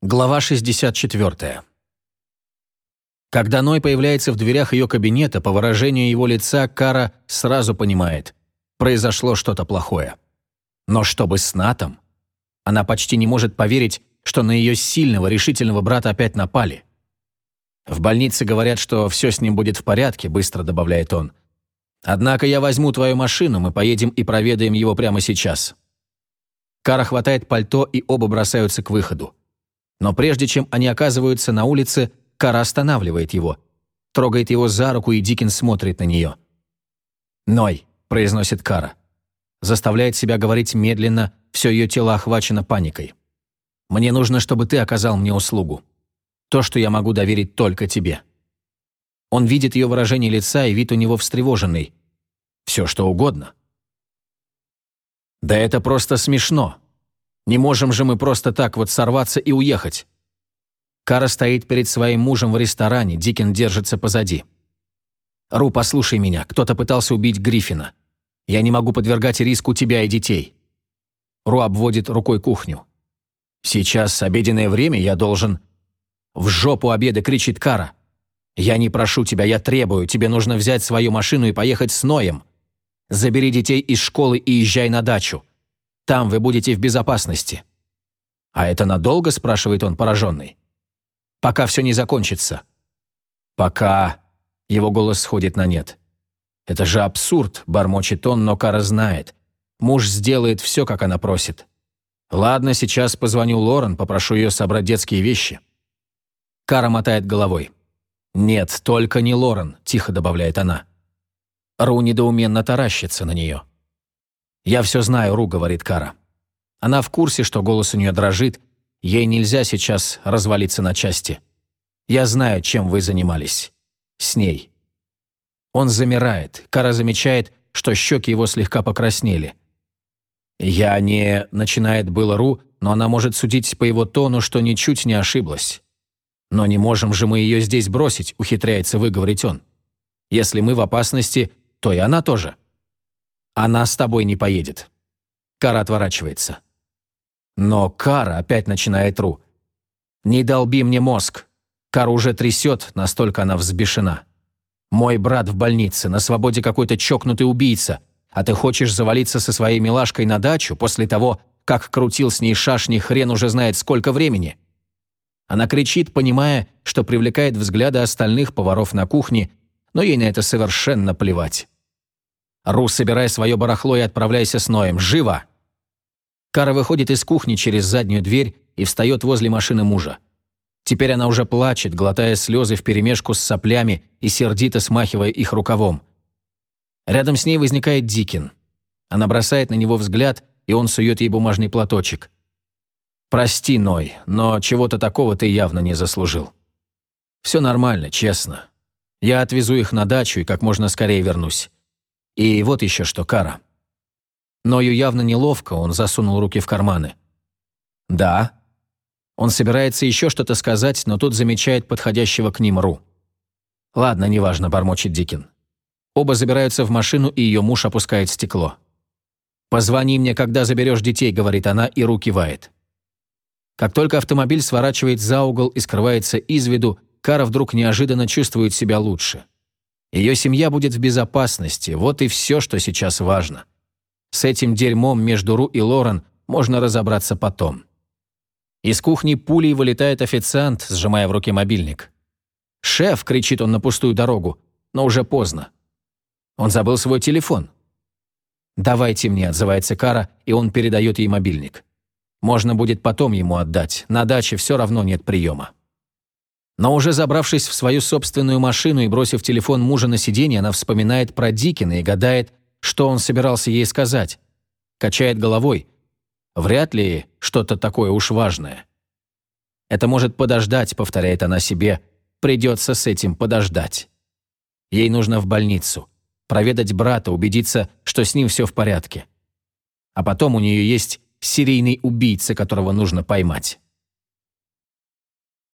Глава 64. Когда Ной появляется в дверях ее кабинета, по выражению его лица Кара сразу понимает – произошло что-то плохое. Но чтобы с Натом? Она почти не может поверить, что на ее сильного, решительного брата опять напали. «В больнице говорят, что все с ним будет в порядке», – быстро добавляет он. «Однако я возьму твою машину, мы поедем и проведаем его прямо сейчас». Кара хватает пальто, и оба бросаются к выходу. Но прежде чем они оказываются на улице, Кара останавливает его, трогает его за руку, и Дикин смотрит на нее. «Ной», — произносит Кара. Заставляет себя говорить медленно, все ее тело охвачено паникой. «Мне нужно, чтобы ты оказал мне услугу. То, что я могу доверить только тебе». Он видит ее выражение лица, и вид у него встревоженный. Все, что угодно. «Да это просто смешно», не можем же мы просто так вот сорваться и уехать. Кара стоит перед своим мужем в ресторане, Дикин держится позади. «Ру, послушай меня, кто-то пытался убить Гриффина. Я не могу подвергать риску тебя и детей». Ру обводит рукой кухню. «Сейчас обеденное время, я должен...» «В жопу обеда!» — кричит Кара. «Я не прошу тебя, я требую. Тебе нужно взять свою машину и поехать с Ноем. Забери детей из школы и езжай на дачу. Там вы будете в безопасности». «А это надолго?» – спрашивает он, пораженный. «Пока все не закончится». «Пока...» – его голос сходит на нет. «Это же абсурд», – бормочет он, но Кара знает. Муж сделает все, как она просит. «Ладно, сейчас позвоню Лорен, попрошу ее собрать детские вещи». Кара мотает головой. «Нет, только не Лорен», – тихо добавляет она. Ру недоуменно таращится на нее. «Я все знаю, Ру», — говорит Кара. Она в курсе, что голос у нее дрожит, ей нельзя сейчас развалиться на части. «Я знаю, чем вы занимались. С ней». Он замирает. Кара замечает, что щеки его слегка покраснели. «Я не...» — начинает было Ру, но она может судить по его тону, что ничуть не ошиблась. «Но не можем же мы ее здесь бросить», — ухитряется выговорить он. «Если мы в опасности, то и она тоже». Она с тобой не поедет». Кара отворачивается. Но Кара опять начинает ру. «Не долби мне мозг. Кара уже трясет, настолько она взбешена. Мой брат в больнице, на свободе какой-то чокнутый убийца, а ты хочешь завалиться со своей милашкой на дачу после того, как крутил с ней шашни хрен уже знает сколько времени?» Она кричит, понимая, что привлекает взгляды остальных поваров на кухне, но ей на это совершенно плевать. «Ру, собирай свое барахло и отправляйся с Ноем. Живо!» Кара выходит из кухни через заднюю дверь и встает возле машины мужа. Теперь она уже плачет, глотая слезы вперемешку с соплями и сердито смахивая их рукавом. Рядом с ней возникает Дикин. Она бросает на него взгляд, и он сует ей бумажный платочек. «Прости, Ной, но чего-то такого ты явно не заслужил. Все нормально, честно. Я отвезу их на дачу и как можно скорее вернусь. И вот еще что, Кара. Ною явно неловко, он засунул руки в карманы. «Да». Он собирается еще что-то сказать, но тут замечает подходящего к ним Ру. «Ладно, неважно», — бормочет Дикин. Оба забираются в машину, и ее муж опускает стекло. «Позвони мне, когда заберешь детей», — говорит она, и Ру кивает. Как только автомобиль сворачивает за угол и скрывается из виду, Кара вдруг неожиданно чувствует себя лучше. Ее семья будет в безопасности, вот и все, что сейчас важно. С этим дерьмом между Ру и Лорен можно разобраться потом. Из кухни пулей вылетает официант, сжимая в руке мобильник. «Шеф!» — кричит он на пустую дорогу, но уже поздно. Он забыл свой телефон. «Давайте мне», — отзывается Кара, и он передает ей мобильник. Можно будет потом ему отдать, на даче все равно нет приема. Но уже забравшись в свою собственную машину и бросив телефон мужа на сиденье, она вспоминает про Дикина и гадает, что он собирался ей сказать. Качает головой. Вряд ли что-то такое уж важное. «Это может подождать», — повторяет она себе. «Придется с этим подождать». Ей нужно в больницу. Проведать брата, убедиться, что с ним все в порядке. А потом у нее есть серийный убийца, которого нужно поймать.